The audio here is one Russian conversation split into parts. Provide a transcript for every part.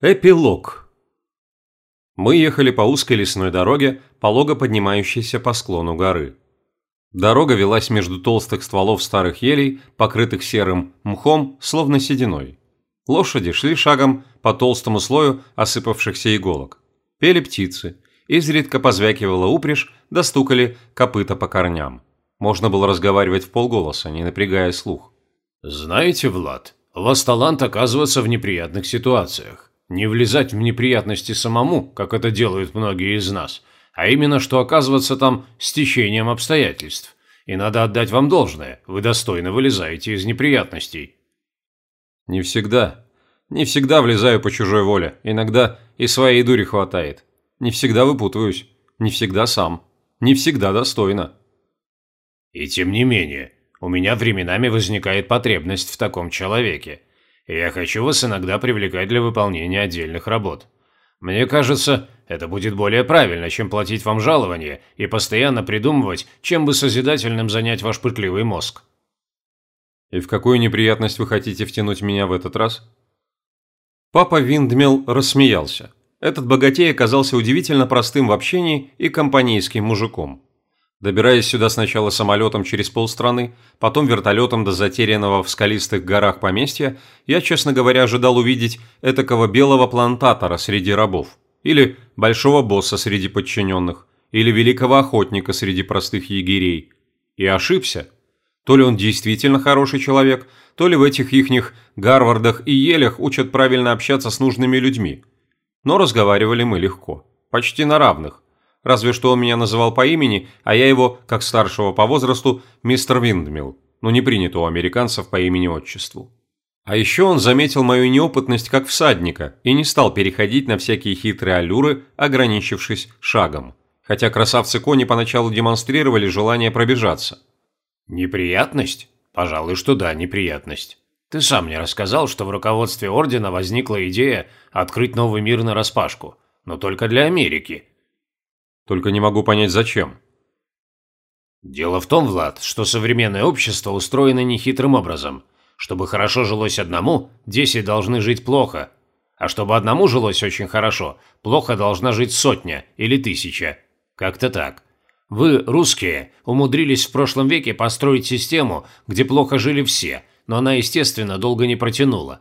Эпилог. Мы ехали по узкой лесной дороге, полого поднимающейся по склону горы. Дорога велась между толстых стволов старых елей, покрытых серым мхом, словно сединой. Лошади шли шагом по толстому слою осыпавшихся иголок. Пели птицы, изредка позвякивала упряжь, достукали копыта по корням. Можно было разговаривать в полголоса, не напрягая слух. «Знаете, Влад, у вас талант оказываться в неприятных ситуациях. Не влезать в неприятности самому, как это делают многие из нас, а именно что оказываться там с течением обстоятельств. И надо отдать вам должное, вы достойно вылезаете из неприятностей. Не всегда. Не всегда влезаю по чужой воле. Иногда и своей дури хватает. Не всегда выпутываюсь. Не всегда сам. Не всегда достойно. И тем не менее, у меня временами возникает потребность в таком человеке. Я хочу вас иногда привлекать для выполнения отдельных работ. Мне кажется, это будет более правильно, чем платить вам жалование и постоянно придумывать, чем бы созидательным занять ваш пытливый мозг. И в какую неприятность вы хотите втянуть меня в этот раз? Папа Виндмел рассмеялся. Этот богатей оказался удивительно простым в общении и компанейским мужиком. Добираясь сюда сначала самолетом через полстраны, потом вертолетом до затерянного в скалистых горах поместья, я, честно говоря, ожидал увидеть этакого белого плантатора среди рабов, или большого босса среди подчиненных, или великого охотника среди простых егерей. И ошибся. То ли он действительно хороший человек, то ли в этих ихних Гарвардах и Елях учат правильно общаться с нужными людьми. Но разговаривали мы легко, почти на равных, разве что он меня называл по имени, а я его, как старшего по возрасту, мистер Виндмилл, но не принято у американцев по имени-отчеству. А еще он заметил мою неопытность как всадника и не стал переходить на всякие хитрые аллюры, ограничившись шагом. Хотя красавцы-кони поначалу демонстрировали желание пробежаться. «Неприятность? Пожалуй, что да, неприятность. Ты сам мне рассказал, что в руководстве Ордена возникла идея открыть новый мир нараспашку, но только для Америки, только не могу понять, зачем. Дело в том, Влад, что современное общество устроено нехитрым образом. Чтобы хорошо жилось одному, десять должны жить плохо. А чтобы одному жилось очень хорошо, плохо должна жить сотня или тысяча. Как-то так. Вы, русские, умудрились в прошлом веке построить систему, где плохо жили все, но она, естественно, долго не протянула.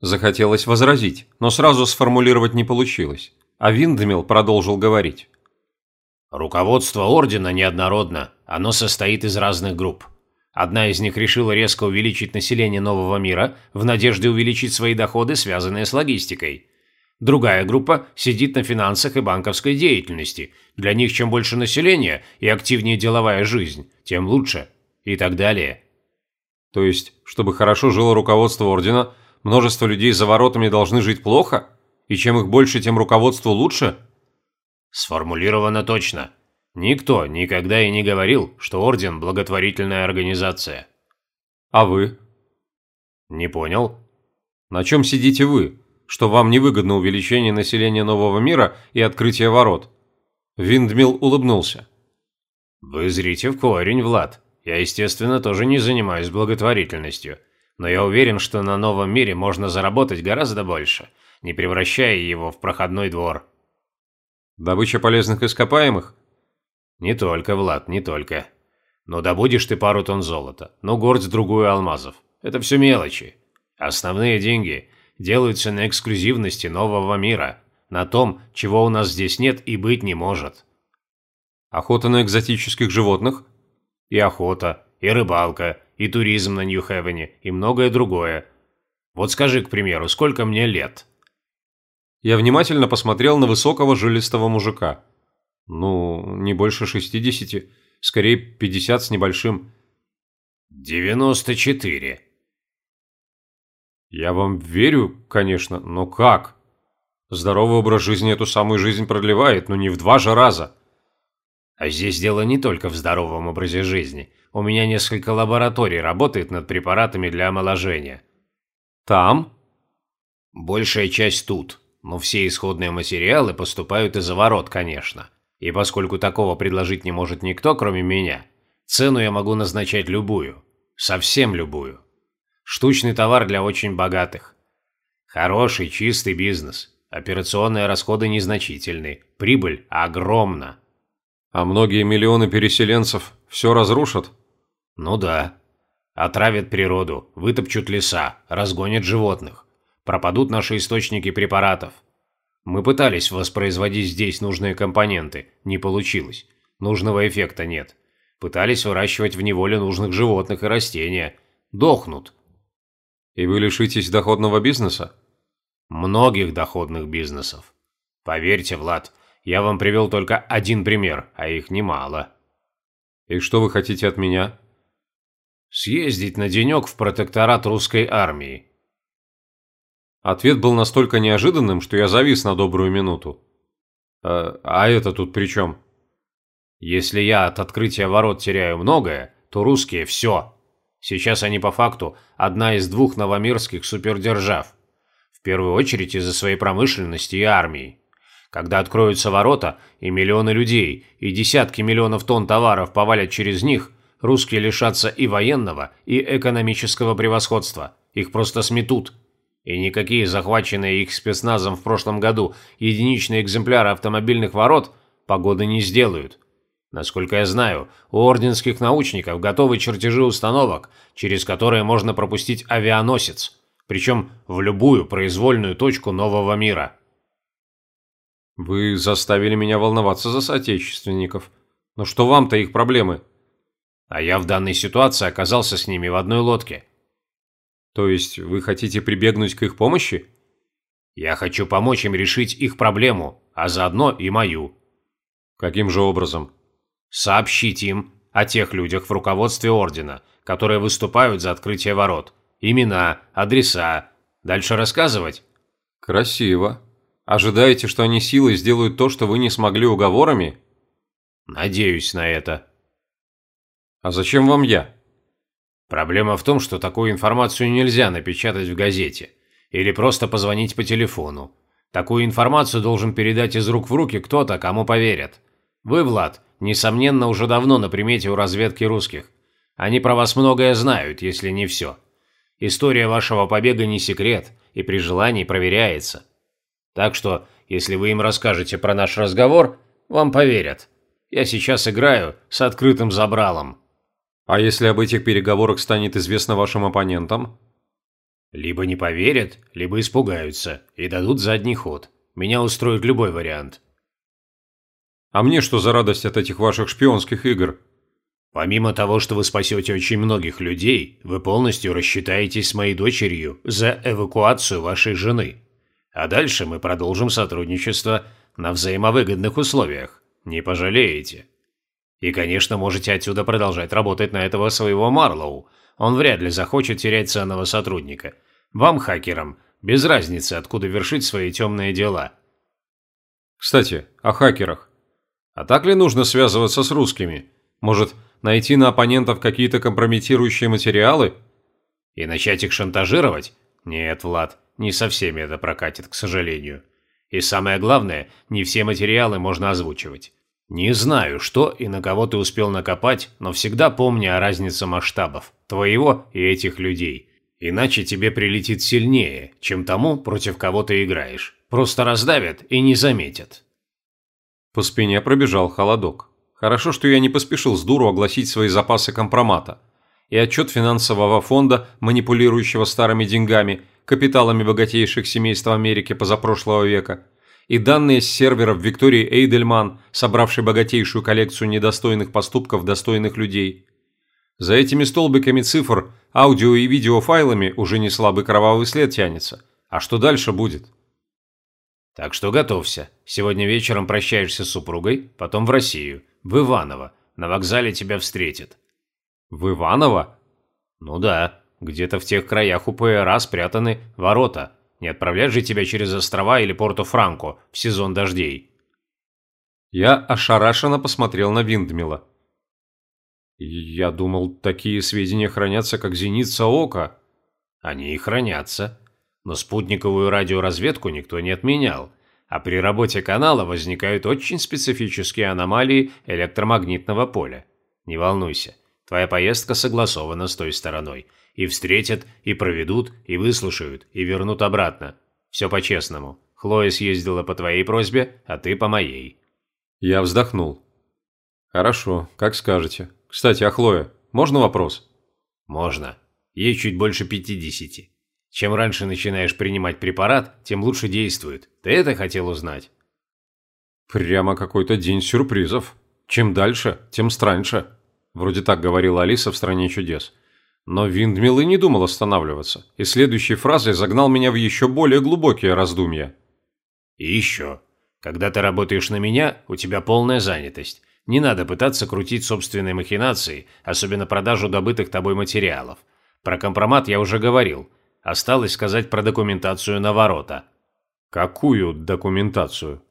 Захотелось возразить, но сразу сформулировать не получилось. А Виндемил продолжил говорить. Руководство Ордена неоднородно, оно состоит из разных групп. Одна из них решила резко увеличить население нового мира в надежде увеличить свои доходы, связанные с логистикой. Другая группа сидит на финансах и банковской деятельности. Для них чем больше населения и активнее деловая жизнь, тем лучше. И так далее. То есть, чтобы хорошо жило руководство Ордена, множество людей за воротами должны жить плохо? И чем их больше, тем руководству лучше? Сформулировано точно. Никто никогда и не говорил, что Орден – благотворительная организация. А вы? Не понял. На чем сидите вы? Что вам невыгодно увеличение населения нового мира и открытие ворот? Виндмил улыбнулся. Вы зрите в корень, Влад. Я, естественно, тоже не занимаюсь благотворительностью. Но я уверен, что на новом мире можно заработать гораздо больше, не превращая его в проходной двор. Добыча полезных ископаемых? Не только, Влад, не только. Но добудешь ты пару тонн золота, ну горсть-другую алмазов. Это все мелочи. Основные деньги делаются на эксклюзивности нового мира, на том, чего у нас здесь нет и быть не может. Охота на экзотических животных? И охота, и рыбалка, и туризм на Нью-Хевене, и многое другое. Вот скажи, к примеру, сколько мне лет? Я внимательно посмотрел на высокого жилистого мужика. Ну, не больше шестидесяти, скорее пятьдесят с небольшим. «Девяносто четыре». «Я вам верю, конечно, но как? Здоровый образ жизни эту самую жизнь продлевает, но не в два же раза». А здесь дело не только в здоровом образе жизни. У меня несколько лабораторий работает над препаратами для омоложения. Там? Большая часть тут но все исходные материалы поступают из-за ворот, конечно. И поскольку такого предложить не может никто, кроме меня, цену я могу назначать любую. Совсем любую. Штучный товар для очень богатых. Хороший, чистый бизнес. Операционные расходы незначительны. Прибыль огромна. А многие миллионы переселенцев все разрушат? Ну да. Отравят природу, вытопчут леса, разгонят животных. Пропадут наши источники препаратов. Мы пытались воспроизводить здесь нужные компоненты, не получилось. Нужного эффекта нет. Пытались выращивать в неволе нужных животных и растения. Дохнут. И вы лишитесь доходного бизнеса? Многих доходных бизнесов. Поверьте, Влад, я вам привел только один пример, а их немало. И что вы хотите от меня? Съездить на денек в протекторат русской армии. Ответ был настолько неожиданным, что я завис на добрую минуту. А, а это тут при чем? Если я от открытия ворот теряю многое, то русские – все. Сейчас они по факту одна из двух новомирских супердержав. В первую очередь из-за своей промышленности и армии. Когда откроются ворота, и миллионы людей, и десятки миллионов тонн товаров повалят через них, русские лишатся и военного, и экономического превосходства. Их просто сметут. И никакие захваченные их спецназом в прошлом году единичные экземпляры автомобильных ворот погоды не сделают. Насколько я знаю, у орденских научников готовы чертежи установок, через которые можно пропустить авианосец, причем в любую произвольную точку нового мира. Вы заставили меня волноваться за соотечественников. Но что вам-то их проблемы? А я в данной ситуации оказался с ними в одной лодке. То есть вы хотите прибегнуть к их помощи? Я хочу помочь им решить их проблему, а заодно и мою. Каким же образом? Сообщить им о тех людях в руководстве Ордена, которые выступают за открытие ворот. Имена, адреса. Дальше рассказывать? Красиво. Ожидаете, что они силой сделают то, что вы не смогли уговорами? Надеюсь на это. А зачем вам я? Проблема в том, что такую информацию нельзя напечатать в газете. Или просто позвонить по телефону. Такую информацию должен передать из рук в руки кто-то, кому поверят. Вы, Влад, несомненно, уже давно на примете у разведки русских. Они про вас многое знают, если не все. История вашего побега не секрет и при желании проверяется. Так что, если вы им расскажете про наш разговор, вам поверят. Я сейчас играю с открытым забралом. А если об этих переговорах станет известно вашим оппонентам? Либо не поверят, либо испугаются и дадут задний ход. Меня устроит любой вариант. А мне что за радость от этих ваших шпионских игр? Помимо того, что вы спасете очень многих людей, вы полностью рассчитаетесь с моей дочерью за эвакуацию вашей жены. А дальше мы продолжим сотрудничество на взаимовыгодных условиях. Не пожалеете. И, конечно, можете отсюда продолжать работать на этого своего Марлоу. Он вряд ли захочет терять ценного сотрудника. Вам, хакерам, без разницы, откуда вершить свои темные дела. Кстати, о хакерах. А так ли нужно связываться с русскими? Может, найти на оппонентов какие-то компрометирующие материалы? И начать их шантажировать? Нет, Влад, не со всеми это прокатит, к сожалению. И самое главное, не все материалы можно озвучивать. Не знаю, что и на кого ты успел накопать, но всегда помни о разнице масштабов, твоего и этих людей. Иначе тебе прилетит сильнее, чем тому, против кого ты играешь. Просто раздавят и не заметят. По спине пробежал холодок. Хорошо, что я не поспешил с дуру огласить свои запасы компромата. И отчет финансового фонда, манипулирующего старыми деньгами, капиталами богатейших семейств Америки позапрошлого века – и данные с серверов Виктории Эйдельман, собравшей богатейшую коллекцию недостойных поступков достойных людей. За этими столбиками цифр, аудио и видеофайлами уже не слабый кровавый след тянется. А что дальше будет? Так что готовься. Сегодня вечером прощаешься с супругой, потом в Россию, в Иваново. На вокзале тебя встретят. В Иваново? Ну да, где-то в тех краях у ПРА спрятаны ворота – не отправлять же тебя через острова или Порто-Франко в сезон дождей. Я ошарашенно посмотрел на Виндмила. Я думал, такие сведения хранятся как зеница ока. Они и хранятся. Но спутниковую радиоразведку никто не отменял. А при работе канала возникают очень специфические аномалии электромагнитного поля. Не волнуйся, твоя поездка согласована с той стороной. И встретят, и проведут, и выслушают, и вернут обратно. Все по-честному. Хлоя съездила по твоей просьбе, а ты по моей». Я вздохнул. «Хорошо, как скажете. Кстати, а Хлоя, можно вопрос?» «Можно. Ей чуть больше пятидесяти. Чем раньше начинаешь принимать препарат, тем лучше действует. Ты это хотел узнать?» «Прямо какой-то день сюрпризов. Чем дальше, тем страньше». Вроде так говорила Алиса в «Стране чудес». Но Виндмилл и не думал останавливаться, и следующей фразой загнал меня в еще более глубокие раздумья. «И еще. Когда ты работаешь на меня, у тебя полная занятость. Не надо пытаться крутить собственные махинации, особенно продажу добытых тобой материалов. Про компромат я уже говорил. Осталось сказать про документацию на ворота». «Какую документацию?»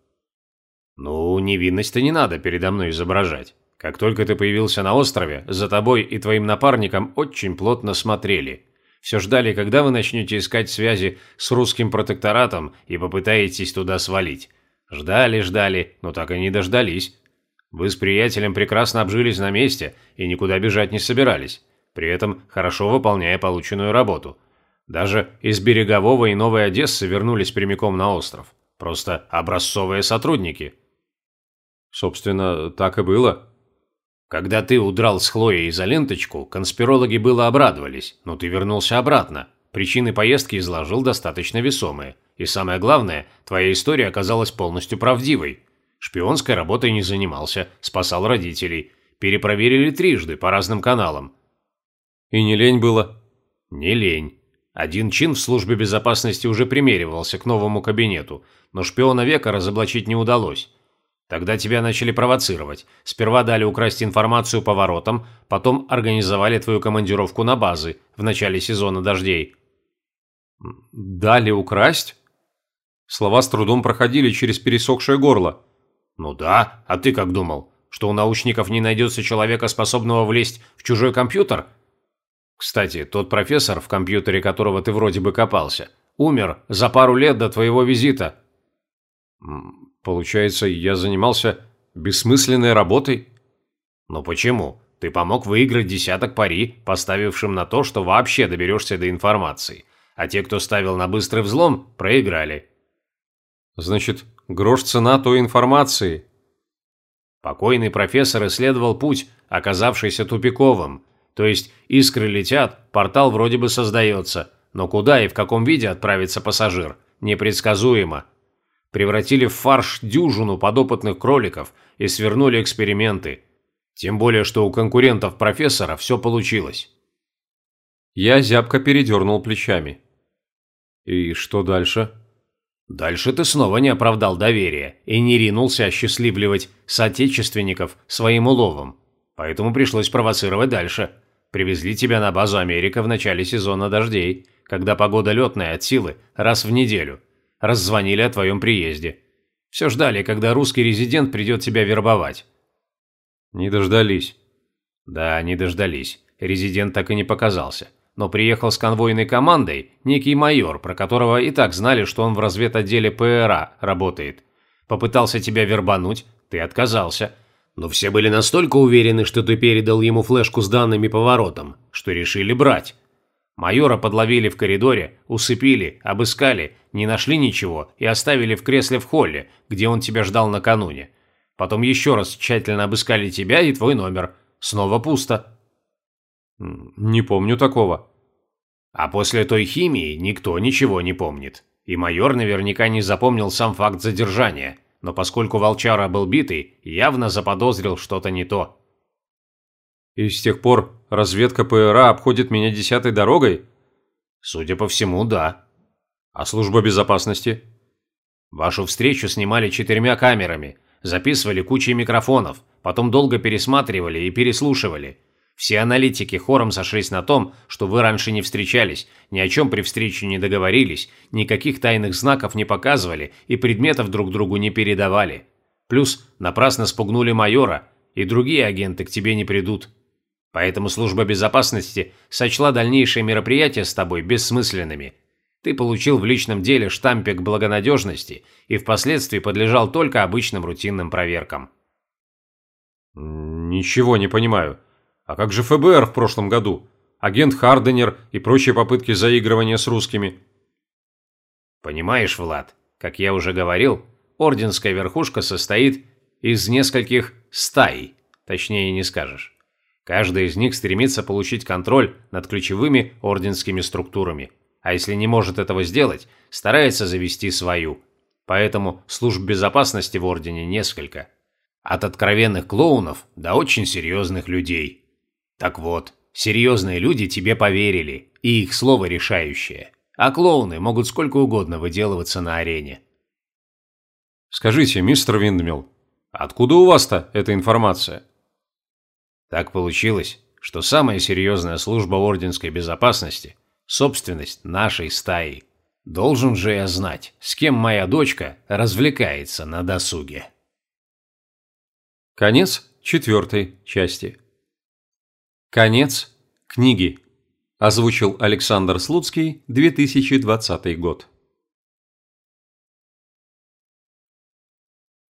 «Ну, невинность-то не надо передо мной изображать. Как только ты появился на острове, за тобой и твоим напарником очень плотно смотрели. Все ждали, когда вы начнете искать связи с русским протекторатом и попытаетесь туда свалить. Ждали, ждали, но так и не дождались. Вы с приятелем прекрасно обжились на месте и никуда бежать не собирались, при этом хорошо выполняя полученную работу. Даже из Берегового и Новой Одессы вернулись прямиком на остров. Просто образцовые сотрудники. Собственно, так и было. Когда ты удрал с Хлоей за ленточку, конспирологи было обрадовались, но ты вернулся обратно. Причины поездки изложил достаточно весомые. И самое главное, твоя история оказалась полностью правдивой. Шпионской работой не занимался, спасал родителей. Перепроверили трижды по разным каналам. И не лень было? Не лень. Один чин в службе безопасности уже примеривался к новому кабинету, но шпиона века разоблачить не удалось. Тогда тебя начали провоцировать. Сперва дали украсть информацию по воротам, потом организовали твою командировку на базы в начале сезона дождей. Дали украсть? Слова с трудом проходили через пересохшее горло. Ну да, а ты как думал? Что у научников не найдется человека, способного влезть в чужой компьютер? Кстати, тот профессор, в компьютере которого ты вроде бы копался, умер за пару лет до твоего визита. Получается, я занимался бессмысленной работой? Но почему? Ты помог выиграть десяток пари, поставившим на то, что вообще доберешься до информации. А те, кто ставил на быстрый взлом, проиграли. Значит, грош цена той информации. Покойный профессор исследовал путь, оказавшийся тупиковым. То есть искры летят, портал вроде бы создается, но куда и в каком виде отправится пассажир, непредсказуемо превратили в фарш дюжину подопытных кроликов и свернули эксперименты. Тем более, что у конкурентов профессора все получилось. Я зябко передернул плечами. И что дальше? Дальше ты снова не оправдал доверия и не ринулся осчастливливать соотечественников своим уловом. Поэтому пришлось провоцировать дальше. Привезли тебя на базу Америка в начале сезона дождей, когда погода летная от силы раз в неделю – Раззвонили о твоем приезде. Все ждали, когда русский резидент придет тебя вербовать. Не дождались. Да, не дождались. Резидент так и не показался. Но приехал с конвойной командой некий майор, про которого и так знали, что он в разведотделе ПРА работает. Попытался тебя вербануть, ты отказался. Но все были настолько уверены, что ты передал ему флешку с данными поворотом, что решили брать. Майора подловили в коридоре, усыпили, обыскали, не нашли ничего и оставили в кресле в холле, где он тебя ждал накануне. Потом еще раз тщательно обыскали тебя и твой номер. Снова пусто. Не помню такого. А после той химии никто ничего не помнит. И майор наверняка не запомнил сам факт задержания, но поскольку волчара был битый, явно заподозрил что-то не то. И с тех пор разведка ПРА обходит меня десятой дорогой? Судя по всему, да. А служба безопасности? Вашу встречу снимали четырьмя камерами, записывали кучей микрофонов, потом долго пересматривали и переслушивали. Все аналитики хором сошлись на том, что вы раньше не встречались, ни о чем при встрече не договорились, никаких тайных знаков не показывали и предметов друг другу не передавали. Плюс напрасно спугнули майора, и другие агенты к тебе не придут. Поэтому служба безопасности сочла дальнейшие мероприятия с тобой бессмысленными. Ты получил в личном деле штампик благонадежности и впоследствии подлежал только обычным рутинным проверкам. Ничего не понимаю. А как же ФБР в прошлом году? агент Харденер и прочие попытки заигрывания с русскими. Понимаешь, Влад, как я уже говорил, орденская верхушка состоит из нескольких стаи, точнее не скажешь. Каждая из них стремится получить контроль над ключевыми орденскими структурами, а если не может этого сделать, старается завести свою. Поэтому служб безопасности в ордене несколько. От откровенных клоунов до очень серьезных людей. Так вот, серьезные люди тебе поверили, и их слово решающее. А клоуны могут сколько угодно выделываться на арене. Скажите, мистер Виндмилл, откуда у вас-то эта информация? Так получилось, что самая серьезная служба орденской безопасности – собственность нашей стаи. Должен же я знать, с кем моя дочка развлекается на досуге. Конец четвертой части. Конец книги. Озвучил Александр Слуцкий, 2020 год.